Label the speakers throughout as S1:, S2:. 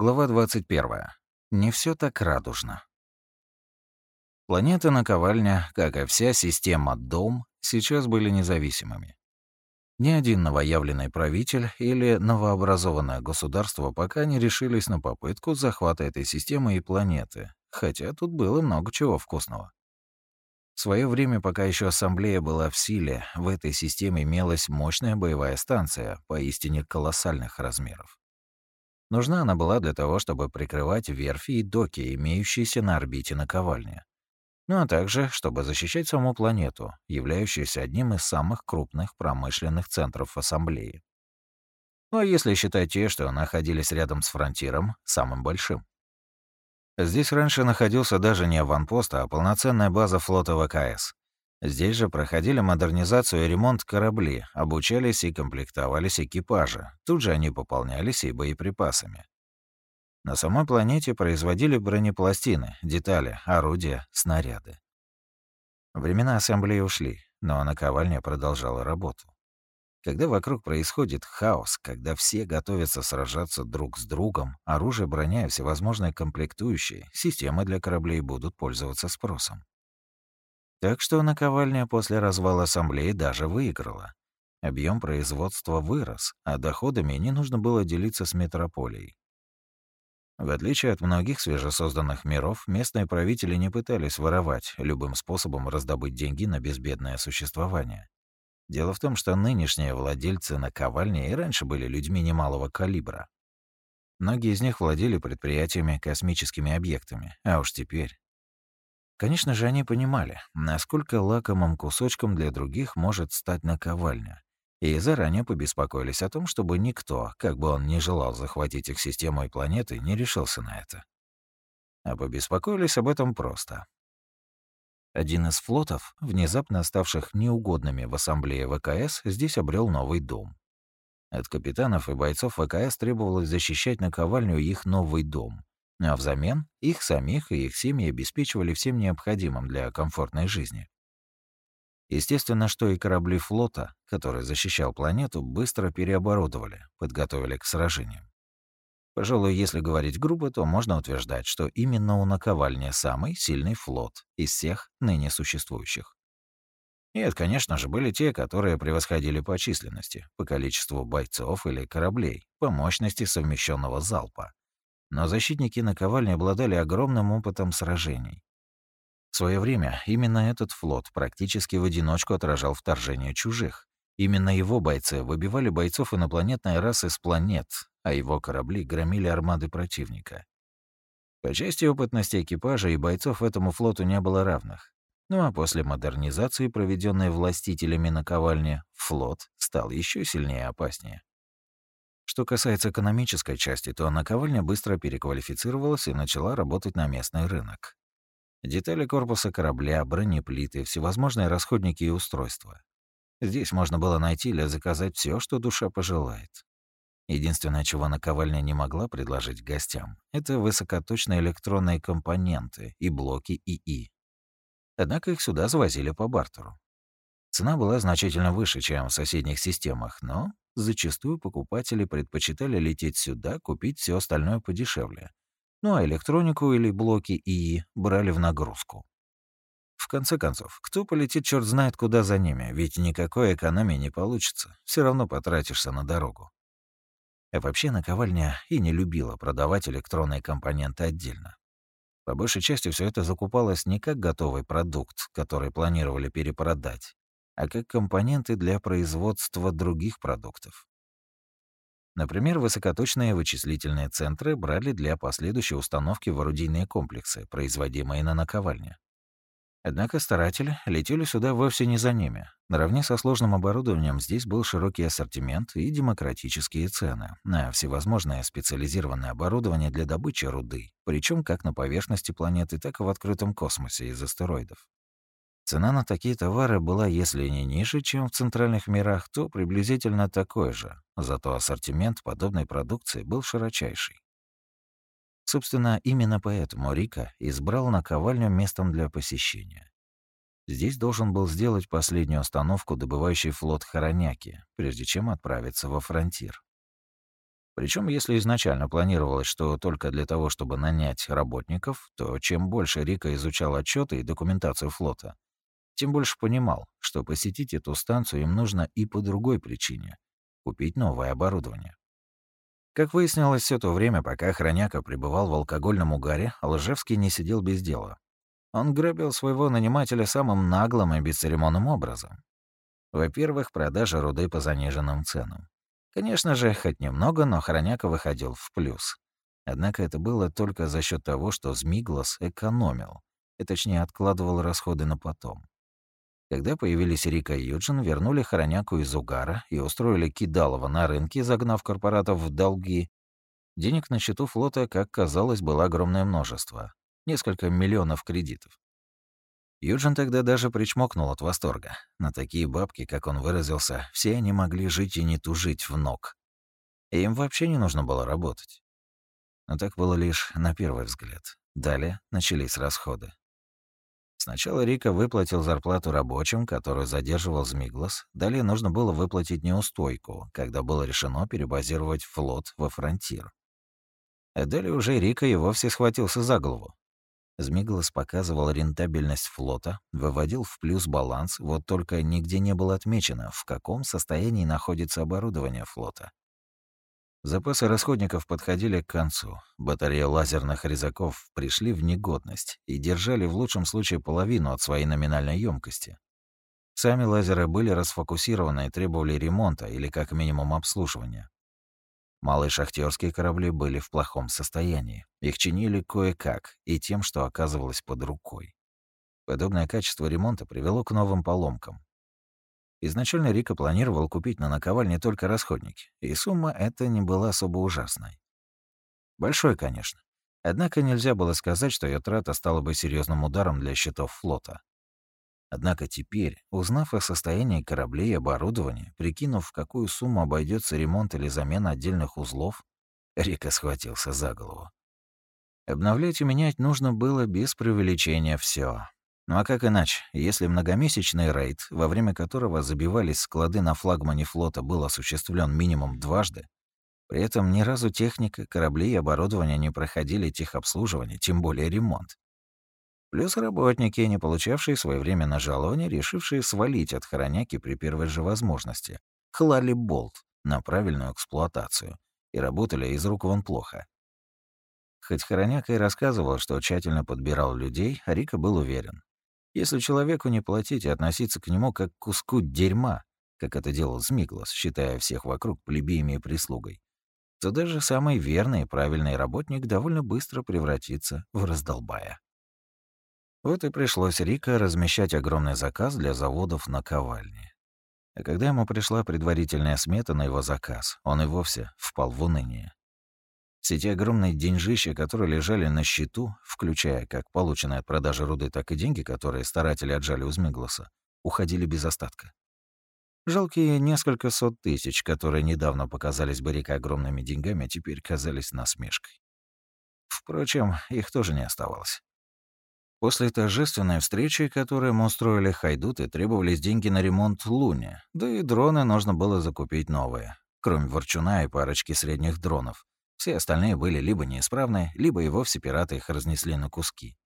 S1: Глава 21. Не все так радужно. Планета Наковальня, как и вся система Дом, сейчас были независимыми. Ни один новоявленный правитель или новообразованное государство пока не решились на попытку захвата этой системы и планеты, хотя тут было много чего вкусного. В свое время, пока еще ассамблея была в силе, в этой системе имелась мощная боевая станция, поистине колоссальных размеров. Нужна она была для того, чтобы прикрывать верфи и доки, имеющиеся на орбите наковальни. Ну а также, чтобы защищать саму планету, являющуюся одним из самых крупных промышленных центров Ассамблеи. Ну а если считать те, что находились рядом с фронтиром, самым большим. Здесь раньше находился даже не аванпост, а полноценная база флота ВКС. Здесь же проходили модернизацию и ремонт корабли, обучались и комплектовались экипажи. Тут же они пополнялись и боеприпасами. На самой планете производили бронепластины, детали, орудия, снаряды. Времена ассамблеи ушли, но наковальня продолжала работу. Когда вокруг происходит хаос, когда все готовятся сражаться друг с другом, оружие, броня и всевозможные комплектующие, системы для кораблей будут пользоваться спросом. Так что наковальня после развала ассамблеи даже выиграла. Объем производства вырос, а доходами не нужно было делиться с метрополией. В отличие от многих свежесозданных миров, местные правители не пытались воровать, любым способом раздобыть деньги на безбедное существование. Дело в том, что нынешние владельцы наковальни и раньше были людьми немалого калибра. Многие из них владели предприятиями, космическими объектами, а уж теперь... Конечно же, они понимали, насколько лакомым кусочком для других может стать наковальня, и заранее побеспокоились о том, чтобы никто, как бы он ни желал захватить их систему и планеты, не решился на это. А побеспокоились об этом просто. Один из флотов, внезапно ставших неугодными в ассамблее ВКС, здесь обрел новый дом. От капитанов и бойцов ВКС требовалось защищать наковальню их новый дом, а взамен их самих и их семьи обеспечивали всем необходимым для комфортной жизни. Естественно, что и корабли флота, который защищал планету, быстро переоборудовали, подготовили к сражениям. Пожалуй, если говорить грубо, то можно утверждать, что именно у наковальни самый сильный флот из всех ныне существующих. Нет, конечно же, были те, которые превосходили по численности, по количеству бойцов или кораблей, по мощности совмещенного залпа. Но защитники наковальни обладали огромным опытом сражений. В свое время именно этот флот практически в одиночку отражал вторжение чужих. Именно его бойцы выбивали бойцов инопланетной расы с планет, а его корабли громили армады противника. По части опытности экипажа и бойцов этому флоту не было равных. Ну а после модернизации, проведенной властителями наковальни, флот стал еще сильнее и опаснее. Что касается экономической части, то наковальня быстро переквалифицировалась и начала работать на местный рынок. Детали корпуса корабля, бронеплиты, всевозможные расходники и устройства. Здесь можно было найти или заказать все, что душа пожелает. Единственное, чего наковальня не могла предложить гостям, это высокоточные электронные компоненты и блоки ИИ. Однако их сюда завозили по бартеру. Цена была значительно выше, чем в соседних системах, но зачастую покупатели предпочитали лететь сюда, купить все остальное подешевле. Ну а электронику или блоки ИИ брали в нагрузку. В конце концов, кто полетит черт знает куда за ними, ведь никакой экономии не получится, все равно потратишься на дорогу. А вообще наковальня и не любила продавать электронные компоненты отдельно. По большей части все это закупалось не как готовый продукт, который планировали перепродать, а как компоненты для производства других продуктов. Например, высокоточные вычислительные центры брали для последующей установки в орудийные комплексы, производимые на наковальне. Однако старатели летели сюда вовсе не за ними. Наравне со сложным оборудованием здесь был широкий ассортимент и демократические цены на всевозможное специализированное оборудование для добычи руды, причем как на поверхности планеты, так и в открытом космосе из астероидов. Цена на такие товары была, если не ниже, чем в центральных мирах, то приблизительно такой же, зато ассортимент подобной продукции был широчайший. Собственно, именно поэтому Рика избрал наковальню местом для посещения. Здесь должен был сделать последнюю остановку добывающий флот Хороняки, прежде чем отправиться во фронтир. Причем, если изначально планировалось, что только для того, чтобы нанять работников, то чем больше Рика изучал отчеты и документацию флота, тем больше понимал, что посетить эту станцию им нужно и по другой причине — купить новое оборудование. Как выяснилось, все то время, пока Хроняка пребывал в алкогольном угаре, Лжевский не сидел без дела. Он грабил своего нанимателя самым наглым и бесцеремонным образом. Во-первых, продажа руды по заниженным ценам. Конечно же, хоть немного, но Хроняка выходил в плюс. Однако это было только за счет того, что Змиглас экономил, и точнее откладывал расходы на потом. Когда появились Рика и Юджин, вернули Хороняку из Угара и устроили Кидалова на рынке, загнав корпоратов в долги. Денег на счету флота, как казалось, было огромное множество. Несколько миллионов кредитов. Юджин тогда даже причмокнул от восторга. На такие бабки, как он выразился, все они могли жить и не тужить в ног. Им вообще не нужно было работать. Но так было лишь на первый взгляд. Далее начались расходы. Сначала Рика выплатил зарплату рабочим, которую задерживал Змиглас. Далее нужно было выплатить неустойку, когда было решено перебазировать флот во фронтир. Далее уже Рика и вовсе схватился за голову. Змиглас показывал рентабельность флота, выводил в плюс баланс, вот только нигде не было отмечено, в каком состоянии находится оборудование флота. Запасы расходников подходили к концу. Батареи лазерных резаков пришли в негодность и держали в лучшем случае половину от своей номинальной емкости. Сами лазеры были расфокусированы и требовали ремонта или как минимум обслуживания. Малые шахтерские корабли были в плохом состоянии. Их чинили кое-как и тем, что оказывалось под рукой. Подобное качество ремонта привело к новым поломкам. Изначально Рика планировал купить на наковальне только расходники, и сумма эта не была особо ужасной. Большой, конечно. Однако нельзя было сказать, что ее трата стала бы серьезным ударом для счетов флота. Однако теперь, узнав о состоянии кораблей и оборудования, прикинув, в какую сумму обойдется ремонт или замена отдельных узлов, Рика схватился за голову. Обновлять и менять нужно было без преувеличения все. Ну а как иначе, если многомесячный рейд, во время которого забивались склады на флагмане флота, был осуществлен минимум дважды, при этом ни разу техника, корабли и оборудование не проходили техобслуживание, тем более ремонт. Плюс работники, не получавшие своевременно жалования, решившие свалить от хороняки при первой же возможности, клали болт на правильную эксплуатацию и работали из рук вон плохо. Хоть Хороняка и рассказывал, что тщательно подбирал людей, Рика был уверен. Если человеку не платить и относиться к нему как к куску дерьма, как это делал Змиглас, считая всех вокруг плебеями и прислугой, то даже самый верный и правильный работник довольно быстро превратится в раздолбая. Вот и пришлось Рика размещать огромный заказ для заводов на ковальне. А когда ему пришла предварительная смета на его заказ, он и вовсе впал в уныние. Все эти огромные деньжища, которые лежали на счету, включая как полученные от продажи руды, так и деньги, которые старатели отжали у Змигласа, уходили без остатка. Жалкие несколько сот тысяч, которые недавно показались бы Рика огромными деньгами, теперь казались насмешкой. Впрочем, их тоже не оставалось. После торжественной встречи, которую мы устроили хайдуты, требовались деньги на ремонт Луни, да и дроны нужно было закупить новые, кроме Ворчуна и парочки средних дронов. Все остальные были либо неисправны, либо и вовсе пираты их разнесли на куски.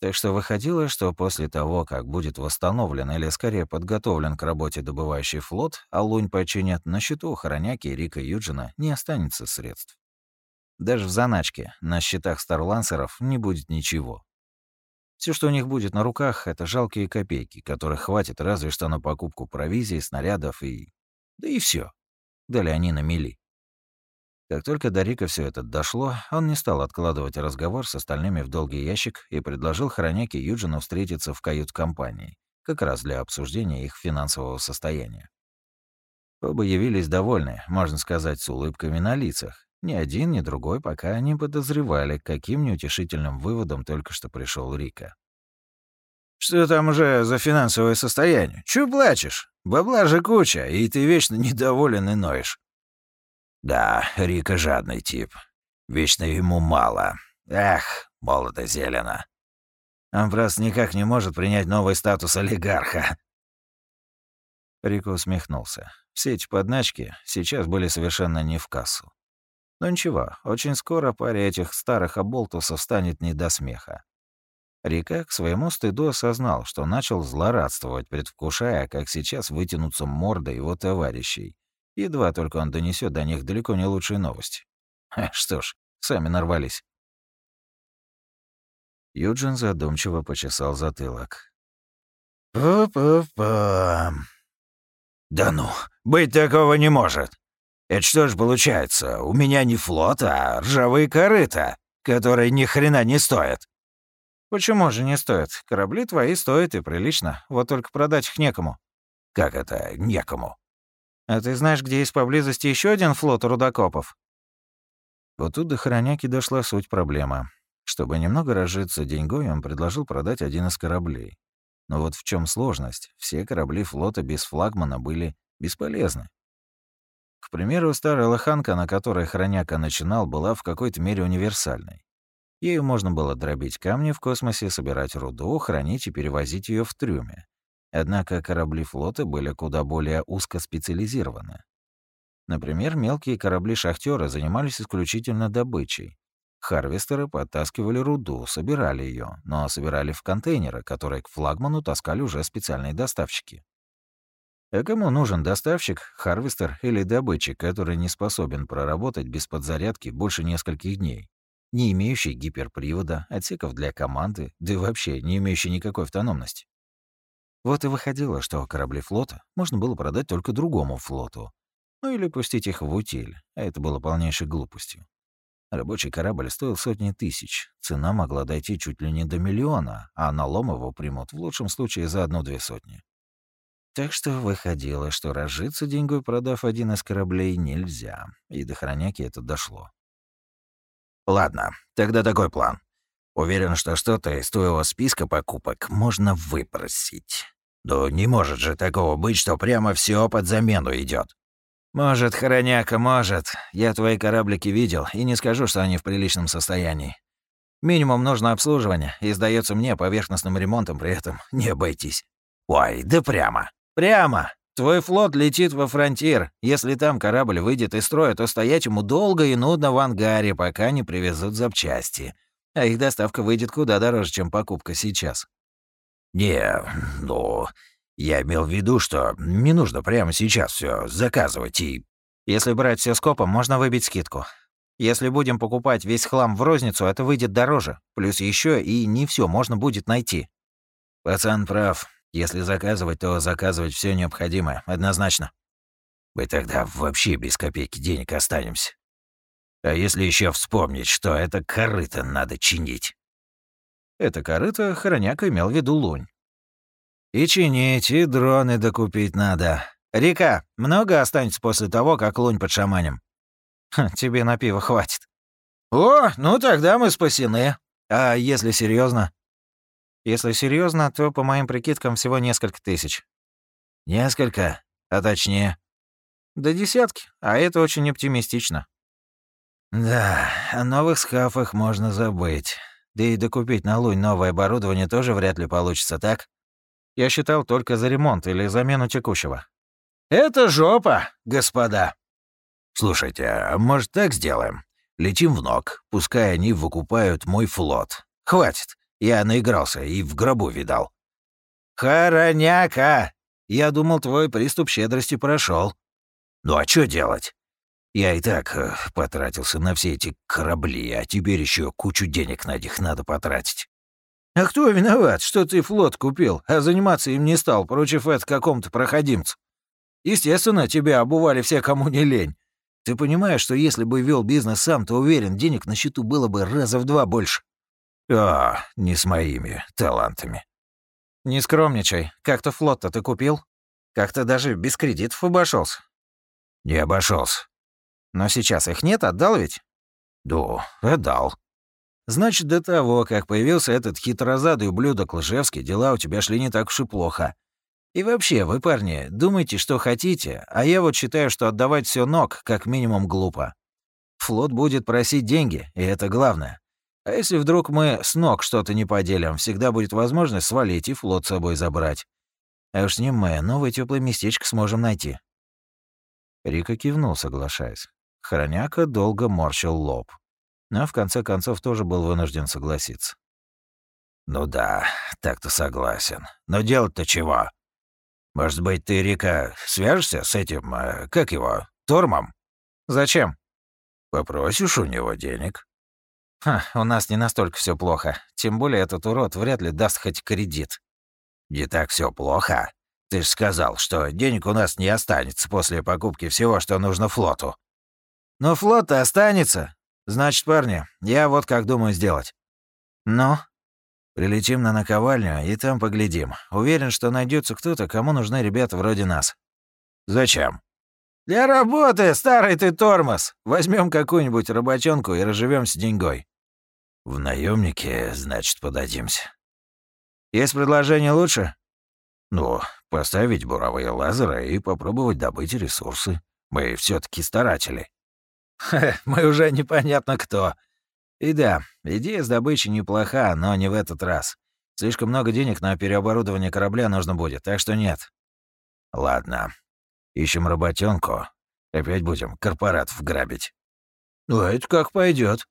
S1: Так что выходило, что после того, как будет восстановлен или скорее подготовлен к работе добывающий флот, а Лунь починят, на счету Хороняки, Рика Юджина не останется средств. Даже в заначке на счетах старлансеров не будет ничего. Все, что у них будет на руках, это жалкие копейки, которых хватит разве что на покупку провизии, снарядов и... Да и все. Дали они на мели. Как только до Рика все это дошло, он не стал откладывать разговор с остальными в долгий ящик и предложил Хороняке Юджину встретиться в кают-компании, как раз для обсуждения их финансового состояния. Оба явились довольны, можно сказать, с улыбками на лицах, ни один, ни другой пока не подозревали, каким неутешительным выводом только что пришел Рика.
S2: «Что там уже за финансовое состояние? Чё плачешь? Бабла же куча, и ты вечно недоволен и ноешь».
S3: «Да, Рика жадный тип. Вечно ему мало. Эх, молодо-зелено.
S2: Он просто никак не может принять новый статус олигарха».
S1: Рико усмехнулся. Все эти подначки сейчас были совершенно не в кассу. Но ничего, очень скоро паре этих старых оболтусов станет не до смеха. Рика к своему стыду осознал, что начал злорадствовать, предвкушая, как сейчас вытянутся морды его товарищей. Едва только он донесет до них далеко не лучшие новости. Что ж, сами нарвались. Юджин задумчиво почесал затылок.
S3: «Па-па-па...» «Да ну, быть такого не может. Это что ж получается, у меня не флот, а ржавые корыта, которые ни хрена не стоят».
S1: «Почему же не стоят? Корабли твои стоят и прилично, вот только продать их некому».
S3: «Как это некому?»
S1: «А ты знаешь, где есть поблизости еще один флот рудокопов?» Вот тут до хороняки дошла суть проблемы. Чтобы немного разжиться деньгой, он предложил продать один из кораблей. Но вот в чем сложность? Все корабли флота без флагмана были бесполезны. К примеру, старая лоханка, на которой хроняка начинал, была в какой-то мере универсальной. Ею можно было дробить камни в космосе, собирать руду, хранить и перевозить ее в трюме. Однако корабли флота были куда более узкоспециализированы. Например, мелкие корабли шахтера занимались исключительно добычей. Харвестеры подтаскивали руду, собирали ее, но собирали в контейнеры, которые к флагману таскали уже специальные доставщики. А кому нужен доставщик, харвестер или добытчик, который не способен проработать без подзарядки больше нескольких дней, не имеющий гиперпривода, отсеков для команды, да и вообще не имеющий никакой автономности? Вот и выходило, что корабли флота можно было продать только другому флоту, ну или пустить их в утиль, а это было полнейшей глупостью. Рабочий корабль стоил сотни тысяч, цена могла дойти чуть ли не до миллиона, а налом его примут в лучшем случае за одну-две сотни. Так что выходило, что разжиться деньгой, продав один из кораблей, нельзя, и до хроняки это дошло.
S3: «Ладно, тогда такой план. Уверен, что что-то из твоего списка покупок можно выпросить. Да не может же такого быть, что прямо все под замену идет.
S2: «Может, хороняка, может. Я твои кораблики видел и не скажу, что они в приличном состоянии. Минимум нужно обслуживание, и, сдается мне, поверхностным ремонтом при этом не обойтись».
S3: «Ой, да прямо».
S2: «Прямо. Твой флот летит во фронтир. Если там корабль выйдет из строя, то стоять ему долго и нудно в ангаре, пока не привезут запчасти. А их доставка выйдет куда дороже, чем покупка сейчас».
S3: «Не, ну, я имел в виду, что не нужно прямо сейчас все заказывать и...
S2: Если брать все скопом, можно выбить скидку. Если будем покупать весь хлам в розницу, это выйдет дороже. Плюс еще и не все можно будет найти.
S3: Пацан прав. Если заказывать, то заказывать все необходимое, однозначно. Мы тогда вообще без копейки денег останемся. А если еще вспомнить, что это корыто надо чинить?
S2: Это корыто Хороняк имел в виду Лунь.
S1: И чинить, и дроны докупить надо. Река, много останется после того, как лунь под шаманем?
S2: Тебе на пиво хватит.
S1: О, ну тогда мы спасены.
S2: А если серьезно? Если серьезно, то по моим прикидкам всего несколько тысяч.
S1: Несколько? А точнее?
S2: До десятки, а это очень оптимистично.
S1: Да, о новых скафах можно забыть. Да и докупить на лунь новое оборудование тоже вряд ли получится, так?
S2: Я считал только за ремонт или замену текущего.
S1: Это жопа, господа. Слушайте, а может так сделаем? Летим в ног, пускай они выкупают мой флот. Хватит, я наигрался и в гробу видал. Хороняка! Я думал, твой приступ щедрости прошел. Ну а что делать? Я и так э, потратился на все эти корабли, а теперь еще кучу денег на них надо потратить. А кто виноват, что ты флот купил, а заниматься им не стал, поручив это какому-то проходимцу? Естественно, тебя обували все, кому не лень. Ты понимаешь, что если бы вел бизнес сам, то уверен, денег на счету было бы раза в два больше. А, не с моими талантами.
S2: Не скромничай. Как-то флот-то ты купил? Как-то даже без кредитов обошелся.
S1: Не обошелся.
S2: Но сейчас их нет, отдал ведь?
S1: Да, отдал.
S2: Значит, до того, как появился этот хитрозадый ублюдок Лжевский, дела у тебя шли не так уж и плохо. И вообще, вы, парни, думайте, что хотите, а я вот считаю, что отдавать все ног как минимум глупо. Флот будет просить деньги, и это главное. А если вдруг мы с ног что-то не поделим, всегда будет возможность свалить и флот с собой забрать. А уж с ним мы новое теплое местечко сможем найти. Рика кивнул, соглашаясь.
S1: Хроняка долго морщил лоб, но в конце концов тоже был вынужден согласиться.
S3: «Ну да, так-то согласен. Но делать-то чего? Может быть, ты, Рика, свяжешься с этим, э, как его, Тормом?»
S1: «Зачем?»
S3: «Попросишь у него денег».
S1: «Ха, у нас не настолько все плохо. Тем более этот урод вряд ли даст хоть кредит».
S3: «Не так все плохо. Ты же сказал, что денег у нас не останется после покупки всего, что нужно флоту».
S1: «Но флот-то останется. Значит, парни, я вот как думаю сделать». «Ну?» «Прилетим на наковальню и там поглядим. Уверен, что найдется кто-то, кому нужны ребята вроде нас».
S3: «Зачем?»
S1: «Для работы, старый ты тормоз. Возьмем какую-нибудь работенку и разживемся деньгой».
S3: «В наемнике, значит, подадимся».
S1: «Есть предложение лучше?»
S3: «Ну, поставить буровые лазеры и попробовать добыть ресурсы. Мы все таки старатели».
S1: Мы уже непонятно кто. И да, идея с добычей неплоха, но не в этот раз. Слишком много денег на переоборудование корабля нужно будет, так что нет.
S3: Ладно. Ищем работенку. Опять будем корпоратов грабить.
S1: Ну, это как пойдет.